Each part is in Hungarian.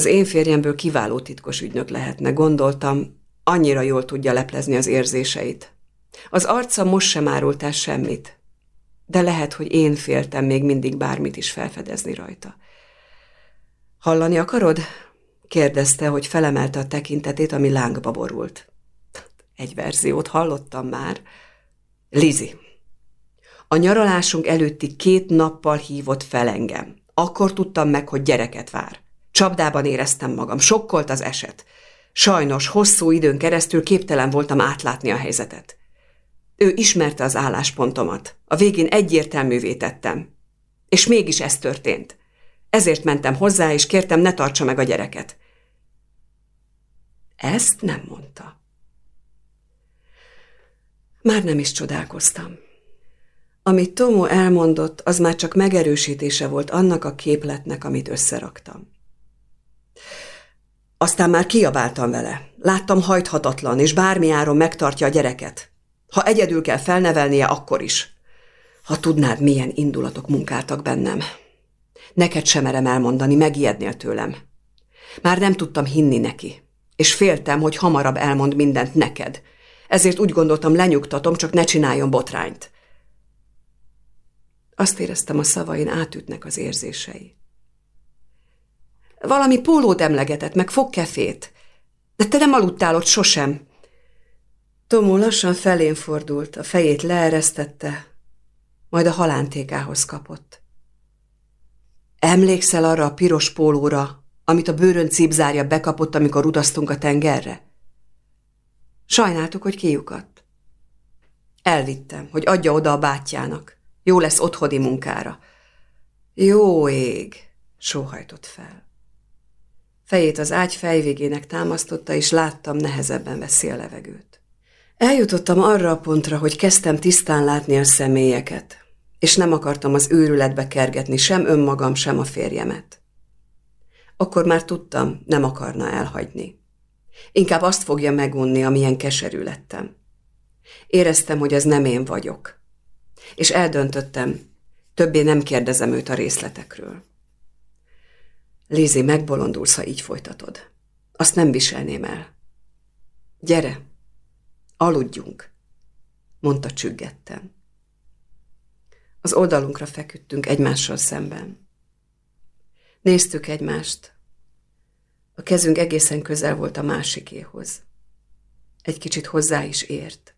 Az én férjemből kiváló titkos ügynök lehetne, gondoltam, annyira jól tudja leplezni az érzéseit. Az arca most sem árult el semmit, de lehet, hogy én féltem még mindig bármit is felfedezni rajta. Hallani akarod? kérdezte, hogy felemelte a tekintetét, ami lángba borult. Egy verziót hallottam már. Lizi, a nyaralásunk előtti két nappal hívott fel engem. Akkor tudtam meg, hogy gyereket vár. Csapdában éreztem magam, sokkolt az eset. Sajnos hosszú időn keresztül képtelen voltam átlátni a helyzetet. Ő ismerte az álláspontomat. A végén egyértelművé tettem. És mégis ez történt. Ezért mentem hozzá, és kértem, ne tartsa meg a gyereket. Ezt nem mondta. Már nem is csodálkoztam. Amit Tomo elmondott, az már csak megerősítése volt annak a képletnek, amit összeraktam. Aztán már kiabáltam vele. Láttam hajthatatlan, és bármi áron megtartja a gyereket. Ha egyedül kell felnevelnie, akkor is. Ha tudnád, milyen indulatok munkáltak bennem. Neked sem merem elmondani, megijednél tőlem. Már nem tudtam hinni neki, és féltem, hogy hamarabb elmond mindent neked. Ezért úgy gondoltam, lenyugtatom, csak ne csináljon botrányt. Azt éreztem, a szavain átütnek az érzései. Valami pólót emlegetett, meg fogkefét. De te nem aludtál ott sosem. Tomó lassan felén fordult, a fejét leeresztette, majd a halántékához kapott. Emlékszel arra a piros pólóra, amit a bőrön cipzárja bekapott, amikor utaztunk a tengerre? Sajnáltuk, hogy kiukadt. Elvittem, hogy adja oda a bátyjának. Jó lesz otthoni munkára. Jó ég, sóhajtott fel. Fejét az ágy fejvégének támasztotta, és láttam, nehezebben veszi a levegőt. Eljutottam arra a pontra, hogy kezdtem tisztán látni a személyeket, és nem akartam az őrületbe kergetni sem önmagam, sem a férjemet. Akkor már tudtam, nem akarna elhagyni. Inkább azt fogja megunni, amilyen keserű lettem. Éreztem, hogy ez nem én vagyok. És eldöntöttem, többé nem kérdezem őt a részletekről. Lizi, megbolondulsz, ha így folytatod. Azt nem viselném el. Gyere, aludjunk, mondta csüggetten. Az oldalunkra feküdtünk egymással szemben. Néztük egymást. A kezünk egészen közel volt a másikéhoz. Egy kicsit hozzá is ért.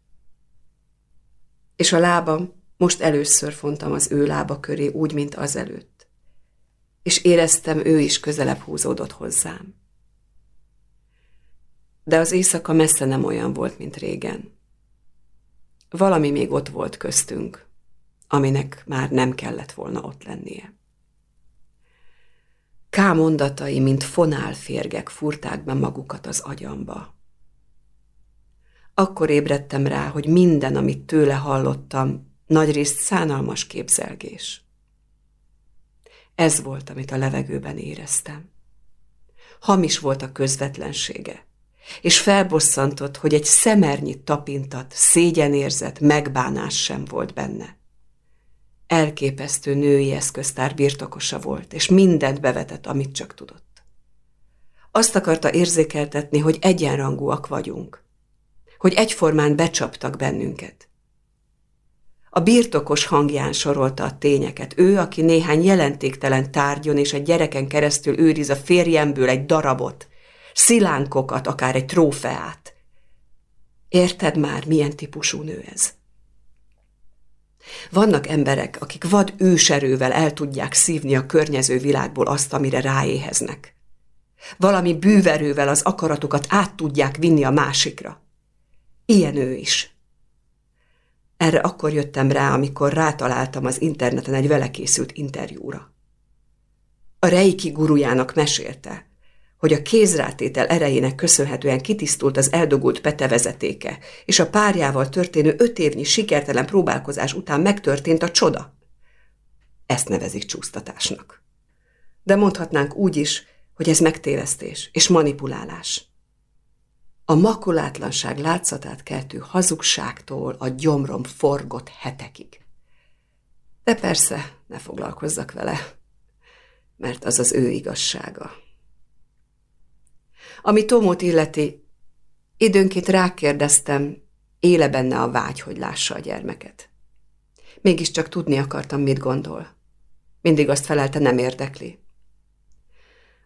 És a lábam most először fontam az ő lába köré, úgy, mint azelőtt és éreztem, ő is közelebb húzódott hozzám. De az éjszaka messze nem olyan volt, mint régen. Valami még ott volt köztünk, aminek már nem kellett volna ott lennie. Ká mondatai, mint fonálférgek furták be magukat az agyamba. Akkor ébredtem rá, hogy minden, amit tőle hallottam, nagyrészt szánalmas képzelgés. Ez volt, amit a levegőben éreztem. Hamis volt a közvetlensége, és felbosszantott, hogy egy szemernyi tapintat, szégyenérzet, megbánás sem volt benne. Elképesztő női eszköztár birtokosa volt, és mindent bevetett, amit csak tudott. Azt akarta érzékeltetni, hogy egyenrangúak vagyunk, hogy egyformán becsaptak bennünket, a birtokos hangján sorolta a tényeket. Ő, aki néhány jelentéktelen tárgyon és egy gyereken keresztül őriz a férjemből egy darabot, szilánkokat, akár egy trófeát. Érted már, milyen típusú nő ez? Vannak emberek, akik vad őserővel el tudják szívni a környező világból azt, amire ráéheznek. Valami bűverővel az akaratokat át tudják vinni a másikra. Ilyen ő is. Erre akkor jöttem rá, amikor rátaláltam az interneten egy vele készült interjúra. A Reiki gurujának mesélte, hogy a kézrátétel erejének köszönhetően kitisztult az eldogult Pete vezetéke, és a párjával történő öt évnyi sikertelen próbálkozás után megtörtént a csoda. Ezt nevezik csúsztatásnak. De mondhatnánk úgy is, hogy ez megtévesztés és manipulálás a makulátlanság látszatát keltő hazugságtól a gyomrom forgott hetekig. De persze, ne foglalkozzak vele, mert az az ő igazsága. Ami Tomót illeti, időnként rákérdeztem, éle benne a vágy, hogy lássa a gyermeket. Mégiscsak tudni akartam, mit gondol. Mindig azt felelte, nem érdekli.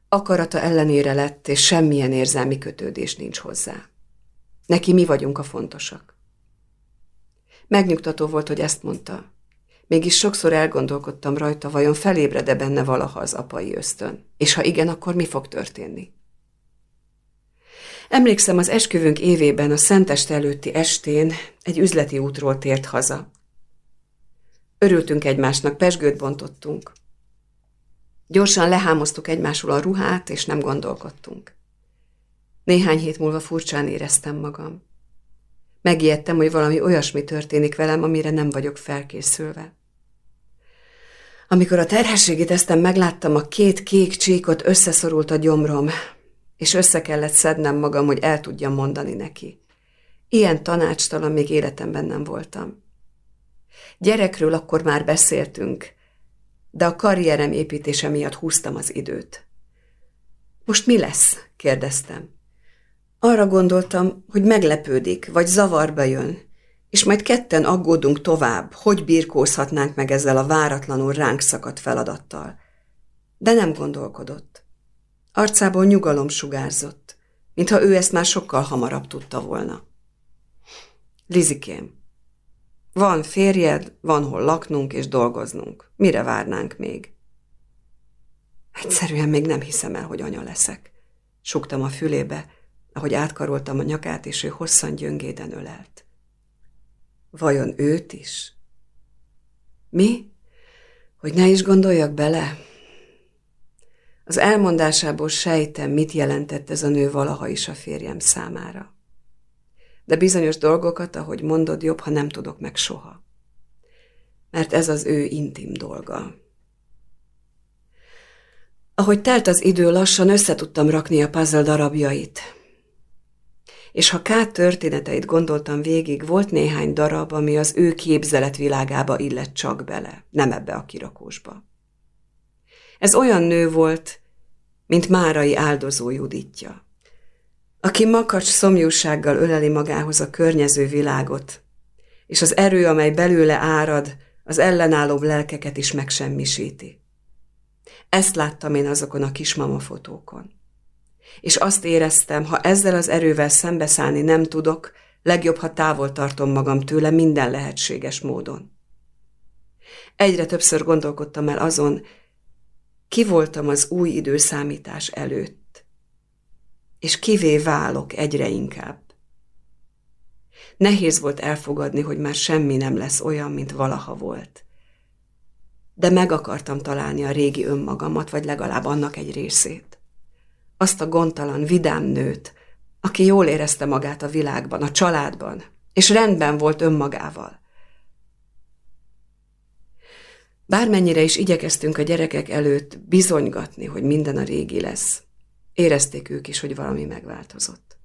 Akarata ellenére lett, és semmilyen érzelmi kötődés nincs hozzá. Neki mi vagyunk a fontosak. Megnyugtató volt, hogy ezt mondta. Mégis sokszor elgondolkodtam rajta, vajon felébrede benne valaha az apai ösztön, és ha igen, akkor mi fog történni? Emlékszem, az esküvünk évében a Szenteste előtti estén egy üzleti útról tért haza. Örültünk egymásnak, pesgőt bontottunk. Gyorsan lehámoztuk egymásról a ruhát, és nem gondolkodtunk. Néhány hét múlva furcsán éreztem magam. Megijedtem, hogy valami olyasmi történik velem, amire nem vagyok felkészülve. Amikor a terhességi tesztem megláttam, a két kék csíkot összeszorult a gyomrom, és össze kellett szednem magam, hogy el tudjam mondani neki. Ilyen tanácstalan még életemben nem voltam. Gyerekről akkor már beszéltünk, de a karrierem építése miatt húztam az időt. Most mi lesz? kérdeztem. Arra gondoltam, hogy meglepődik, vagy zavarba jön, és majd ketten aggódunk tovább, hogy birkózhatnánk meg ezzel a váratlanul ránk szakadt feladattal. De nem gondolkodott. Arcából nyugalom sugárzott, mintha ő ezt már sokkal hamarabb tudta volna. Lizikém, van férjed, van hol laknunk és dolgoznunk. Mire várnánk még? Egyszerűen még nem hiszem el, hogy anya leszek. Sugtam a fülébe, ahogy átkaroltam a nyakát, és ő hosszan gyöngéden ölelt. Vajon őt is? Mi? Hogy ne is gondoljak bele? Az elmondásából sejtem, mit jelentett ez a nő valaha is a férjem számára. De bizonyos dolgokat, ahogy mondod, jobb, ha nem tudok meg soha. Mert ez az ő intim dolga. Ahogy telt az idő, lassan összetudtam rakni a puzzle darabjait, és ha Kát történeteit gondoltam végig, volt néhány darab, ami az ő képzeletvilágába illett csak bele, nem ebbe a kirakósba. Ez olyan nő volt, mint Márai áldozó Juditja, aki makacs szomjúsággal öleli magához a környező világot, és az erő, amely belőle árad, az ellenálló lelkeket is megsemmisíti. Ezt láttam én azokon a kismama fotókon és azt éreztem, ha ezzel az erővel szembeszállni nem tudok, legjobb, ha távol tartom magam tőle minden lehetséges módon. Egyre többször gondolkodtam el azon, ki voltam az új időszámítás előtt, és kivé válok egyre inkább. Nehéz volt elfogadni, hogy már semmi nem lesz olyan, mint valaha volt. De meg akartam találni a régi önmagamat, vagy legalább annak egy részét azt a gondtalan, vidám nőt, aki jól érezte magát a világban, a családban, és rendben volt önmagával. Bármennyire is igyekeztünk a gyerekek előtt bizonygatni, hogy minden a régi lesz, érezték ők is, hogy valami megváltozott.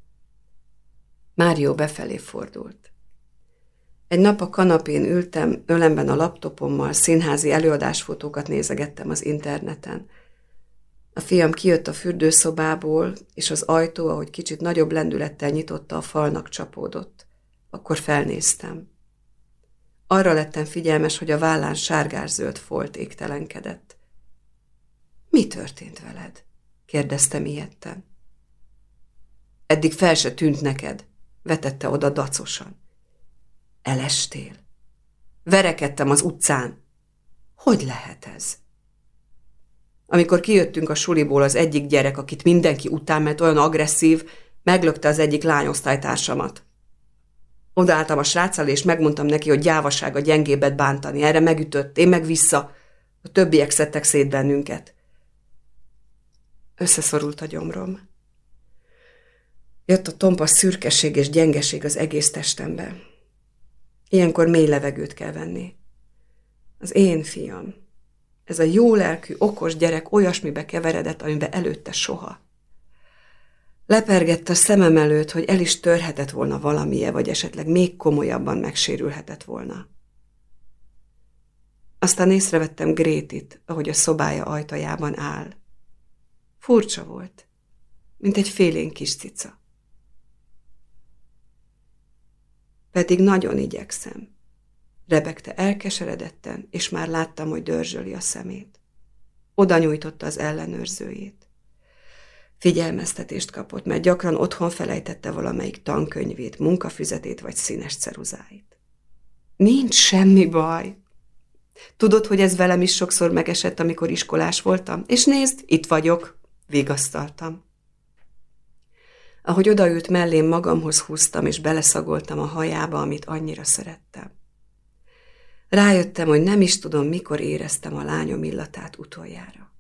Mário befelé fordult. Egy nap a kanapén ültem, ölemben a laptopommal, színházi előadásfotókat nézegettem az interneten, a fiam kijött a fürdőszobából, és az ajtó, ahogy kicsit nagyobb lendülettel nyitotta, a falnak csapódott. Akkor felnéztem. Arra lettem figyelmes, hogy a vállán sárgás-zöld folt égtelenkedett. Mi történt veled? Kérdeztem ilyetten. Eddig fel se tűnt neked, vetette oda dacosan. Elestél. Verekedtem az utcán. Hogy lehet ez? Amikor kijöttünk a suliból, az egyik gyerek, akit mindenki után, mert olyan agresszív, meglökte az egyik lányosztálytársamat. Odaálltam a sráccal, és megmondtam neki, hogy gyávaság a gyengébet bántani. Erre megütött, én meg vissza. A többiek szedtek szét bennünket. Összeszorult a gyomrom. Jött a tompa szürkeség és gyengeség az egész testembe. Ilyenkor mély levegőt kell venni. Az én fiam. Ez a jó lelkű, okos gyerek olyasmibe keveredett, amiben előtte soha. Lepergett a szemem előtt, hogy el is törhetett volna valamije, vagy esetleg még komolyabban megsérülhetett volna. Aztán észrevettem Grétit, ahogy a szobája ajtajában áll. Furcsa volt. mint egy félén kis cica. Pedig nagyon igyekszem. Rebegte elkeseredetten, és már láttam, hogy dörzsöli a szemét. Oda nyújtotta az ellenőrzőjét. Figyelmeztetést kapott, mert gyakran otthon felejtette valamelyik tankönyvét, munkafüzetét vagy színes ceruzáit. Nincs semmi baj. Tudod, hogy ez velem is sokszor megesett, amikor iskolás voltam? És nézd, itt vagyok, vigasztaltam. Ahogy odaült mellém, magamhoz húztam, és beleszagoltam a hajába, amit annyira szerettem. Rájöttem, hogy nem is tudom, mikor éreztem a lányom illatát utoljára.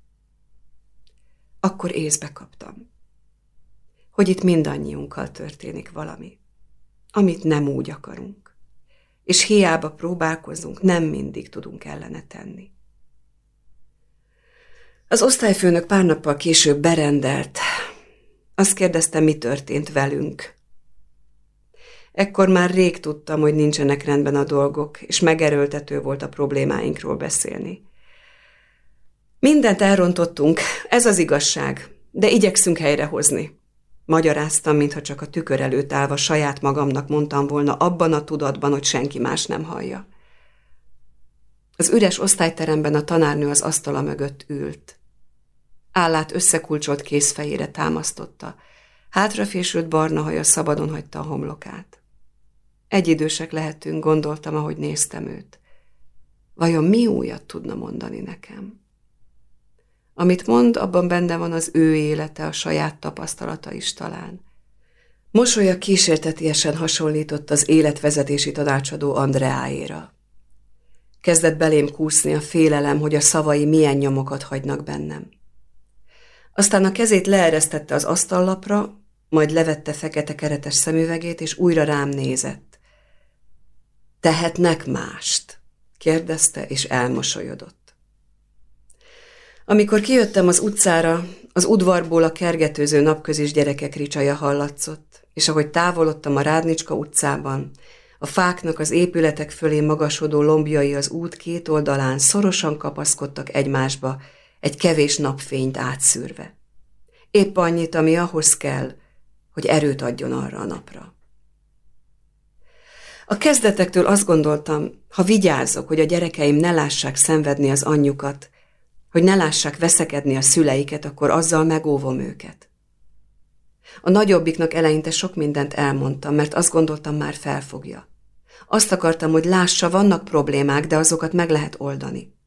Akkor észbe kaptam, hogy itt mindannyiunkkal történik valami, amit nem úgy akarunk, és hiába próbálkozunk, nem mindig tudunk ellene tenni. Az osztályfőnök pár nappal később berendelt. Azt kérdezte, mi történt velünk. Ekkor már rég tudtam, hogy nincsenek rendben a dolgok, és megerőltető volt a problémáinkról beszélni. Mindent elrontottunk, ez az igazság, de igyekszünk helyrehozni. Magyaráztam, mintha csak a tükör előtt állva saját magamnak mondtam volna abban a tudatban, hogy senki más nem hallja. Az üres osztályteremben a tanárnő az asztala mögött ült. Állát összekulcsolt kézfejére támasztotta, hátrafésült barna haja szabadon hagyta a homlokát. Egyidősek lehetünk, gondoltam, ahogy néztem őt. Vajon mi újat tudna mondani nekem? Amit mond, abban benne van az ő élete, a saját tapasztalata is talán. Mosolya kísértetiesen hasonlított az életvezetési tanácsadó Andreáéra. Kezdett belém kúszni a félelem, hogy a szavai milyen nyomokat hagynak bennem. Aztán a kezét leeresztette az asztallapra, majd levette fekete keretes szemüvegét, és újra rám nézett. Tehetnek mást? kérdezte, és elmosolyodott. Amikor kijöttem az utcára, az udvarból a kergetőző napközis gyerekek ricsaja hallatszott, és ahogy távolodtam a Rádnicska utcában, a fáknak az épületek fölé magasodó lombjai az út két oldalán szorosan kapaszkodtak egymásba, egy kevés napfényt átszűrve. Épp annyit, ami ahhoz kell, hogy erőt adjon arra a napra. A kezdetektől azt gondoltam, ha vigyázok, hogy a gyerekeim ne lássák szenvedni az anyjukat, hogy ne lássák veszekedni a szüleiket, akkor azzal megóvom őket. A nagyobbiknak eleinte sok mindent elmondtam, mert azt gondoltam már felfogja. Azt akartam, hogy lássa, vannak problémák, de azokat meg lehet oldani.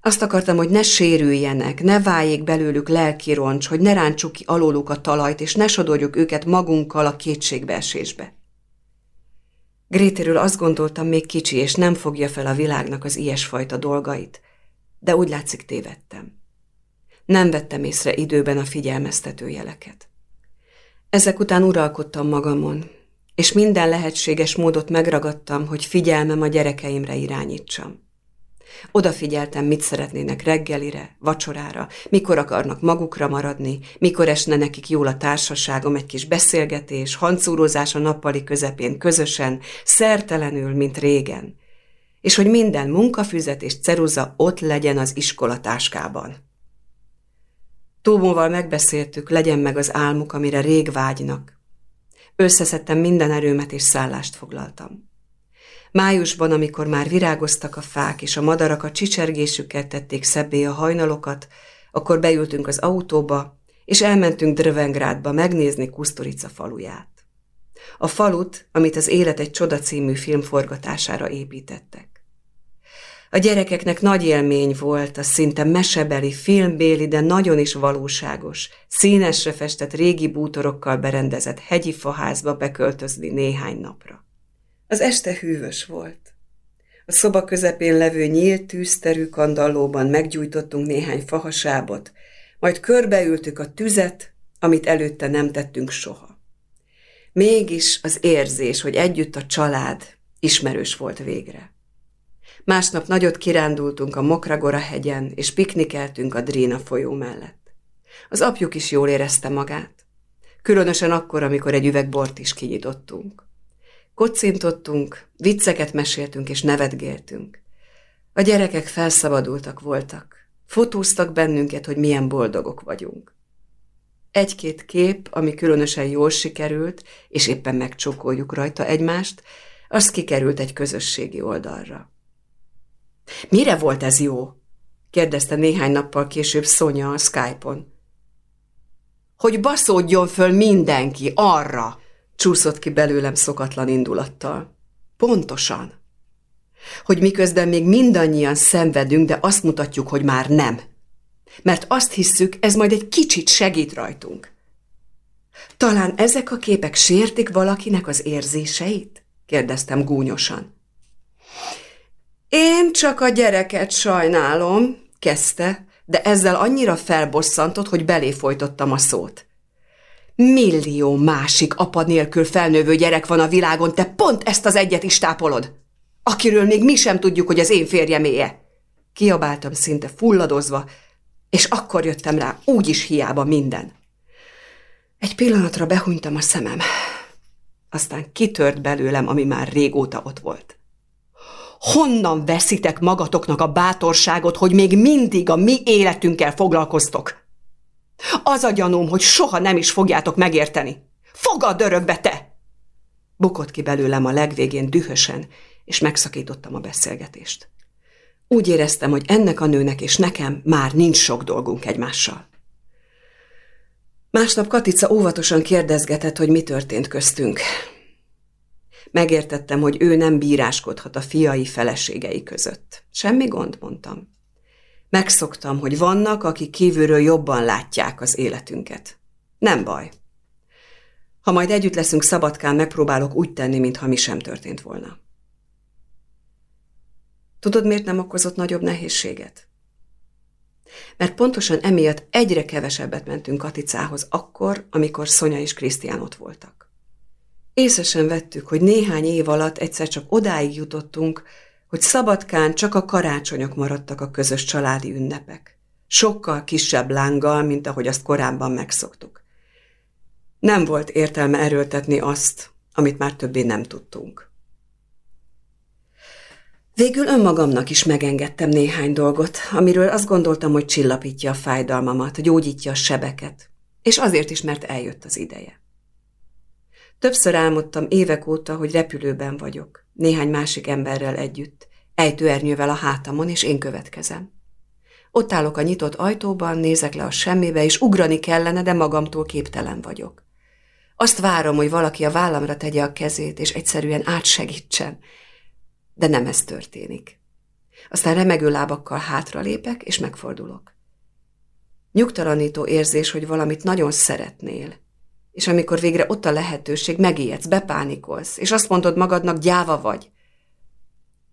Azt akartam, hogy ne sérüljenek, ne váljék belőlük lelki roncs, hogy ne rántsuk ki alóluk a talajt, és ne sodorjuk őket magunkkal a kétségbeesésbe. Grétéről azt gondoltam, még kicsi, és nem fogja fel a világnak az ilyesfajta dolgait, de úgy látszik tévedtem. Nem vettem észre időben a figyelmeztető jeleket. Ezek után uralkodtam magamon, és minden lehetséges módot megragadtam, hogy figyelmem a gyerekeimre irányítsam. Odafigyeltem, mit szeretnének reggelire, vacsorára, mikor akarnak magukra maradni, mikor esne nekik jól a társaságom, egy kis beszélgetés, hancúrozás a nappali közepén közösen, szertelenül, mint régen. És hogy minden munkafüzet és ceruza ott legyen az iskolatáskában. Tómóval megbeszéltük, legyen meg az álmuk, amire rég vágynak. Összeszedtem minden erőmet és szállást foglaltam. Májusban, amikor már virágoztak a fák, és a madarak a csicsergésükkel tették szebbé a hajnalokat, akkor beültünk az autóba, és elmentünk Drövengrádba megnézni Kusztorica faluját. A falut, amit az Élet egy csoda című film forgatására építettek. A gyerekeknek nagy élmény volt a szinte mesebeli, filmbéli, de nagyon is valóságos, színesre festett régi bútorokkal berendezett hegyi faházba beköltözni néhány napra. Az este hűvös volt. A szoba közepén levő nyílt tűzterű kandallóban meggyújtottunk néhány fahasábot, majd körbeültük a tüzet, amit előtte nem tettünk soha. Mégis az érzés, hogy együtt a család ismerős volt végre. Másnap nagyot kirándultunk a Mokragora hegyen, és piknikeltünk a Dréna folyó mellett. Az apjuk is jól érezte magát, különösen akkor, amikor egy üveg bort is kinyitottunk. Kocintottunk, vicceket meséltünk és nevetgéltünk. A gyerekek felszabadultak voltak. Fotóztak bennünket, hogy milyen boldogok vagyunk. Egy-két kép, ami különösen jól sikerült, és éppen megcsókoljuk rajta egymást, az kikerült egy közösségi oldalra. Mire volt ez jó? kérdezte néhány nappal később Szonya a Skype-on. Hogy baszódjon föl mindenki arra, csúszott ki belőlem szokatlan indulattal. Pontosan. Hogy miközben még mindannyian szenvedünk, de azt mutatjuk, hogy már nem. Mert azt hisszük, ez majd egy kicsit segít rajtunk. Talán ezek a képek sértik valakinek az érzéseit? kérdeztem gúnyosan. Én csak a gyereket sajnálom, kezdte, de ezzel annyira felbosszantott, hogy belé folytottam a szót. Millió másik apa nélkül felnővő gyerek van a világon, te pont ezt az egyet is tápolod, akiről még mi sem tudjuk, hogy az én férjeméje. Kiabáltam szinte fulladozva, és akkor jöttem rá, úgyis hiába minden. Egy pillanatra behunytam a szemem, aztán kitört belőlem, ami már régóta ott volt. Honnan veszitek magatoknak a bátorságot, hogy még mindig a mi életünkkel foglalkoztok? Az a gyanúm, hogy soha nem is fogjátok megérteni. Fogad örökbe, te! Bukott ki belőlem a legvégén dühösen, és megszakítottam a beszélgetést. Úgy éreztem, hogy ennek a nőnek és nekem már nincs sok dolgunk egymással. Másnap Katica óvatosan kérdezgetett, hogy mi történt köztünk. Megértettem, hogy ő nem bíráskodhat a fiai feleségei között. Semmi gond, mondtam. Megszoktam, hogy vannak, akik kívülről jobban látják az életünket. Nem baj. Ha majd együtt leszünk Szabadkán, megpróbálok úgy tenni, mintha mi sem történt volna. Tudod, miért nem okozott nagyobb nehézséget? Mert pontosan emiatt egyre kevesebbet mentünk Katicához akkor, amikor Szonya és Krisztián ott voltak. Észre sem vettük, hogy néhány év alatt egyszer csak odáig jutottunk, hogy Szabadkán csak a karácsonyok maradtak a közös családi ünnepek. Sokkal kisebb lánggal, mint ahogy azt korábban megszoktuk. Nem volt értelme erőltetni azt, amit már többé nem tudtunk. Végül önmagamnak is megengedtem néhány dolgot, amiről azt gondoltam, hogy csillapítja a fájdalmamat, gyógyítja a sebeket, és azért is, mert eljött az ideje. Többször álmodtam évek óta, hogy repülőben vagyok, néhány másik emberrel együtt, ejtőernyővel a hátamon, és én következem. Ott állok a nyitott ajtóban, nézek le a semmibe, és ugrani kellene, de magamtól képtelen vagyok. Azt várom, hogy valaki a vállamra tegye a kezét, és egyszerűen átsegítsen, de nem ez történik. Aztán remegő lábakkal hátralépek, és megfordulok. Nyugtalanító érzés, hogy valamit nagyon szeretnél, és amikor végre ott a lehetőség, megijedsz, bepánikolsz, és azt mondod magadnak, gyáva vagy.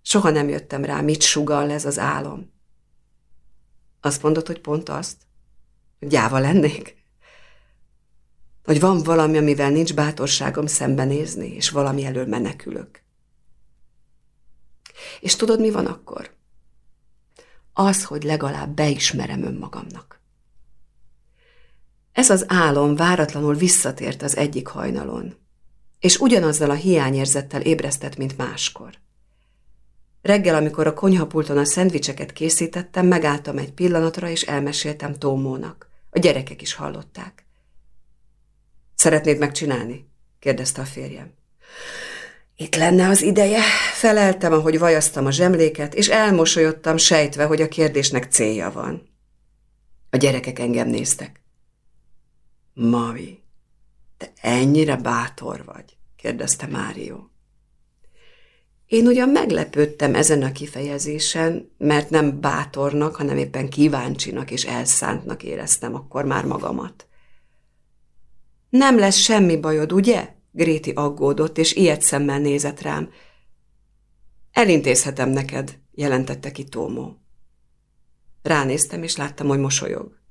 Soha nem jöttem rá, mit sugal ez az álom. Azt mondod, hogy pont azt? Gyáva lennék? Hogy van valami, amivel nincs bátorságom szembenézni, és valami elől menekülök. És tudod, mi van akkor? Az, hogy legalább beismerem önmagamnak. Ez az álom váratlanul visszatért az egyik hajnalon, és ugyanazzal a hiányérzettel ébresztett, mint máskor. Reggel, amikor a konyhapulton a szendvicseket készítettem, megálltam egy pillanatra, és elmeséltem Tómónak. A gyerekek is hallották. Szeretnéd megcsinálni? kérdezte a férjem. Itt lenne az ideje. Feleltem, ahogy vajaztam a zsemléket, és elmosolyodtam, sejtve, hogy a kérdésnek célja van. A gyerekek engem néztek. Mavi, te ennyire bátor vagy? kérdezte Mário. Én ugyan meglepődtem ezen a kifejezésen, mert nem bátornak, hanem éppen kíváncsinak és elszántnak éreztem akkor már magamat. Nem lesz semmi bajod, ugye? Gréti aggódott, és ilyet szemmel nézett rám. Elintézhetem neked, jelentette ki Tómó. Ránéztem, és láttam, hogy mosolyog.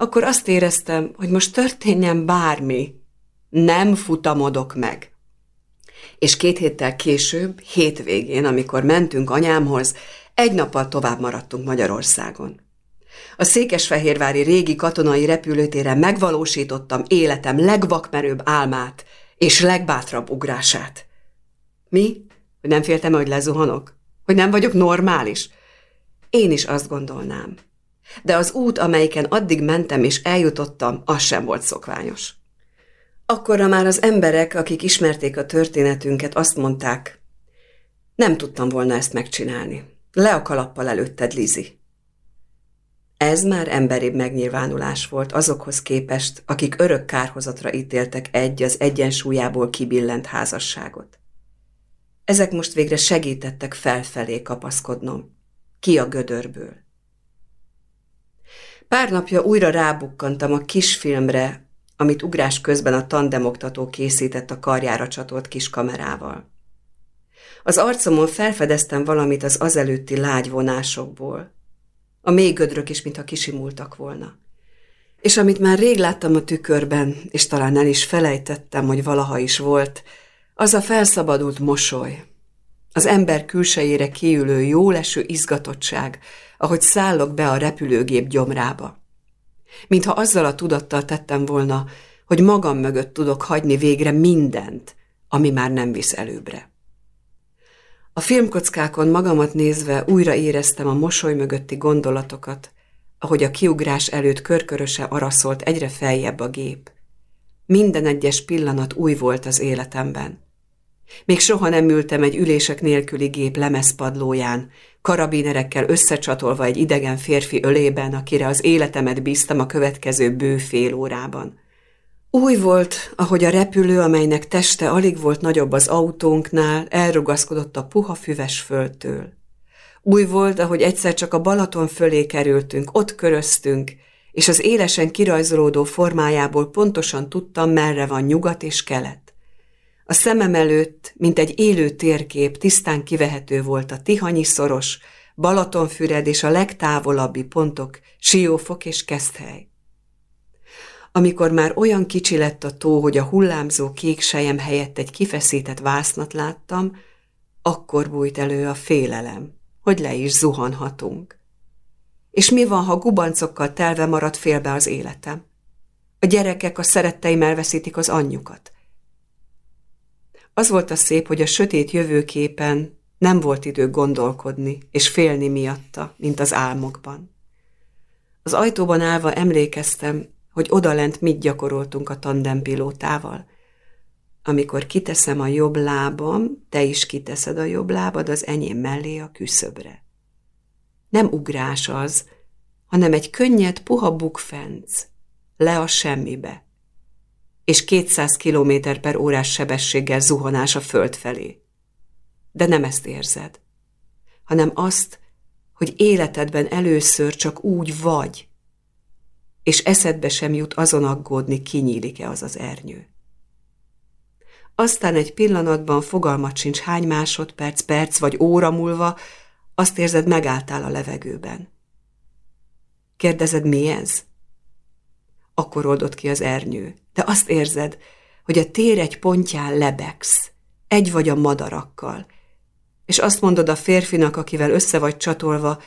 Akkor azt éreztem, hogy most történjen bármi, nem futamodok meg. És két héttel később, hétvégén, amikor mentünk anyámhoz, egy nappal tovább maradtunk Magyarországon. A Székesfehérvári régi katonai repülőtéren megvalósítottam életem legvakmerőbb álmát és legbátrabb ugrását. Mi? Hogy nem féltem, hogy lezuhanok? Hogy nem vagyok normális? Én is azt gondolnám. De az út, amelyiken addig mentem és eljutottam, az sem volt szokványos. Akkorra már az emberek, akik ismerték a történetünket, azt mondták, nem tudtam volna ezt megcsinálni. Le a kalappal előtted, Lizi. Ez már emberibb megnyilvánulás volt azokhoz képest, akik örök kárhozatra ítéltek egy az egyensúlyából kibillent házasságot. Ezek most végre segítettek felfelé kapaszkodnom. Ki a gödörből. Pár napja újra rábukkantam a kisfilmre, amit ugrás közben a tandemoktató készített a karjára csatolt kis kamerával. Az arcomon felfedeztem valamit az azelőtti lágy vonásokból. A mély gödrök is, mintha kisimultak volna. És amit már rég láttam a tükörben, és talán el is felejtettem, hogy valaha is volt, az a felszabadult mosoly. Az ember külsejére kiülő jóleső izgatottság, ahogy szállok be a repülőgép gyomrába. Mintha azzal a tudattal tettem volna, hogy magam mögött tudok hagyni végre mindent, ami már nem visz előbbre. A filmkockákon magamat nézve újra éreztem a mosoly mögötti gondolatokat, ahogy a kiugrás előtt körköröse araszolt egyre feljebb a gép. Minden egyes pillanat új volt az életemben. Még soha nem ültem egy ülések nélküli gép lemezpadlóján, karabinerekkel összecsatolva egy idegen férfi ölében, akire az életemet bíztam a következő bő fél órában. Új volt, ahogy a repülő, amelynek teste alig volt nagyobb az autónknál, elrugaszkodott a puha füves földtől. Új volt, ahogy egyszer csak a Balaton fölé kerültünk, ott köröztünk, és az élesen kirajzolódó formájából pontosan tudtam, merre van nyugat és kelet. A szemem előtt, mint egy élő térkép, tisztán kivehető volt a Tihanyi szoros, Balatonfüred és a legtávolabbi pontok, Siófok és Keszthely. Amikor már olyan kicsi lett a tó, hogy a hullámzó kék sejem helyett egy kifeszített vásznat láttam, akkor bújt elő a félelem, hogy le is zuhanhatunk. És mi van, ha gubancokkal telve marad félbe az életem? A gyerekek a szeretteim elveszítik az anyjukat. Az volt a szép, hogy a sötét jövőképen nem volt idő gondolkodni és félni miatta, mint az álmokban. Az ajtóban állva emlékeztem, hogy odalent mit gyakoroltunk a tandempilótával. Amikor kiteszem a jobb lábam, te is kiteszed a jobb lábad az enyém mellé a küszöbre. Nem ugrás az, hanem egy könnyed, puha bukfenc, le a semmibe, és 200 km per órás sebességgel zuhanás a föld felé. De nem ezt érzed, hanem azt, hogy életedben először csak úgy vagy, és eszedbe sem jut azon aggódni, kinyílik-e az az ernyő. Aztán egy pillanatban fogalmat sincs hány másodperc, perc vagy óra múlva, azt érzed, megálltál a levegőben. Kérdezed, mi ez? Akkor oldott ki az ernyő, de azt érzed, hogy a tér egy pontján lebegsz, egy vagy a madarakkal, és azt mondod a férfinak, akivel össze vagy csatolva,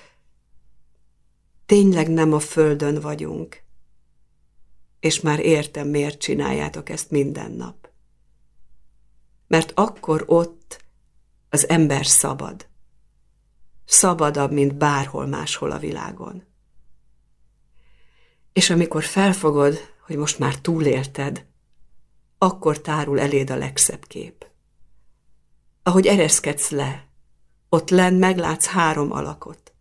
tényleg nem a földön vagyunk, és már értem, miért csináljátok ezt minden nap. Mert akkor ott az ember szabad. Szabadabb, mint bárhol máshol a világon. És amikor felfogod, hogy most már túlélted, akkor tárul eléd a legszebb kép. Ahogy ereszkedsz le, ott lenn meglátsz három alakot.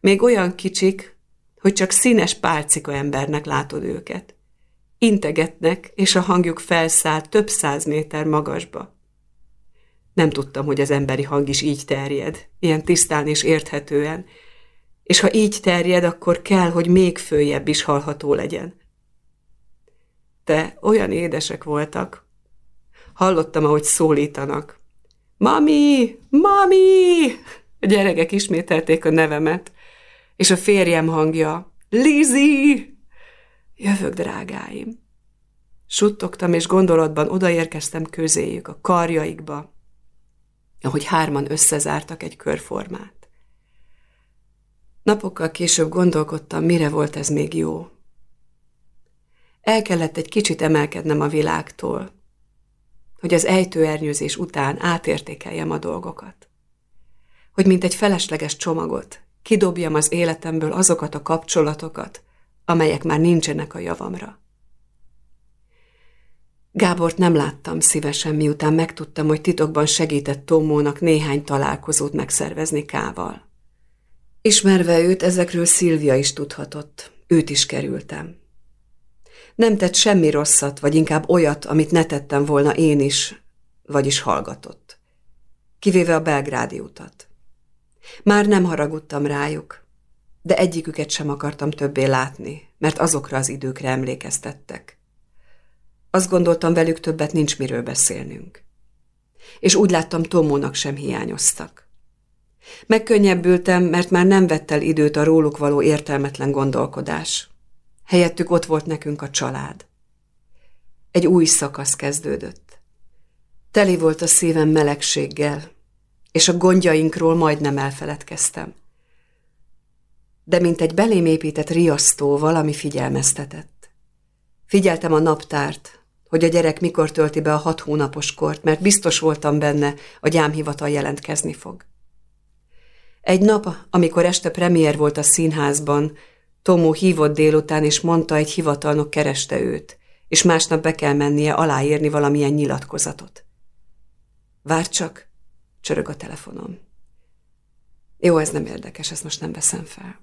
Még olyan kicsik, hogy csak színes pálcika embernek látod őket. Integetnek, és a hangjuk felszáll több száz méter magasba. Nem tudtam, hogy az emberi hang is így terjed, ilyen tisztán és érthetően, és ha így terjed, akkor kell, hogy még följebb is hallható legyen. Te olyan édesek voltak. Hallottam, ahogy szólítanak. Mami! Mami! A gyerekek ismételték a nevemet, és a férjem hangja. Lizi! Jövök, drágáim! Suttogtam, és gondolatban odaérkeztem közéjük, a karjaikba, ahogy hárman összezártak egy körformát. Napokkal később gondolkodtam, mire volt ez még jó. El kellett egy kicsit emelkednem a világtól, hogy az ejtőernyőzés után átértékeljem a dolgokat. Hogy mint egy felesleges csomagot, kidobjam az életemből azokat a kapcsolatokat, amelyek már nincsenek a javamra. Gábort nem láttam szívesen, miután megtudtam, hogy titokban segített Tomónak néhány találkozót megszervezni Kával. Ismerve őt, ezekről Szilvia is tudhatott. Őt is kerültem. Nem tett semmi rosszat, vagy inkább olyat, amit ne tettem volna én is, vagyis hallgatott. Kivéve a belgrádi utat. Már nem haragudtam rájuk, de egyiküket sem akartam többé látni, mert azokra az időkre emlékeztettek. Azt gondoltam, velük többet nincs miről beszélnünk. És úgy láttam, Tomónak sem hiányoztak. Megkönnyebbültem, mert már nem vett el időt a róluk való értelmetlen gondolkodás. Helyettük ott volt nekünk a család. Egy új szakasz kezdődött. Teli volt a szívem melegséggel, és a gondjainkról majdnem elfeledkeztem. De mint egy belém épített riasztó valami figyelmeztetett. Figyeltem a naptárt, hogy a gyerek mikor tölti be a hat hónapos kort, mert biztos voltam benne, a gyámhivatal jelentkezni fog. Egy nap, amikor este premier volt a színházban, Tomó hívott délután, és mondta, egy hivatalnok kereste őt, és másnap be kell mennie aláírni valamilyen nyilatkozatot. Vár csak, csörög a telefonom. Jó, ez nem érdekes, ezt most nem veszem fel.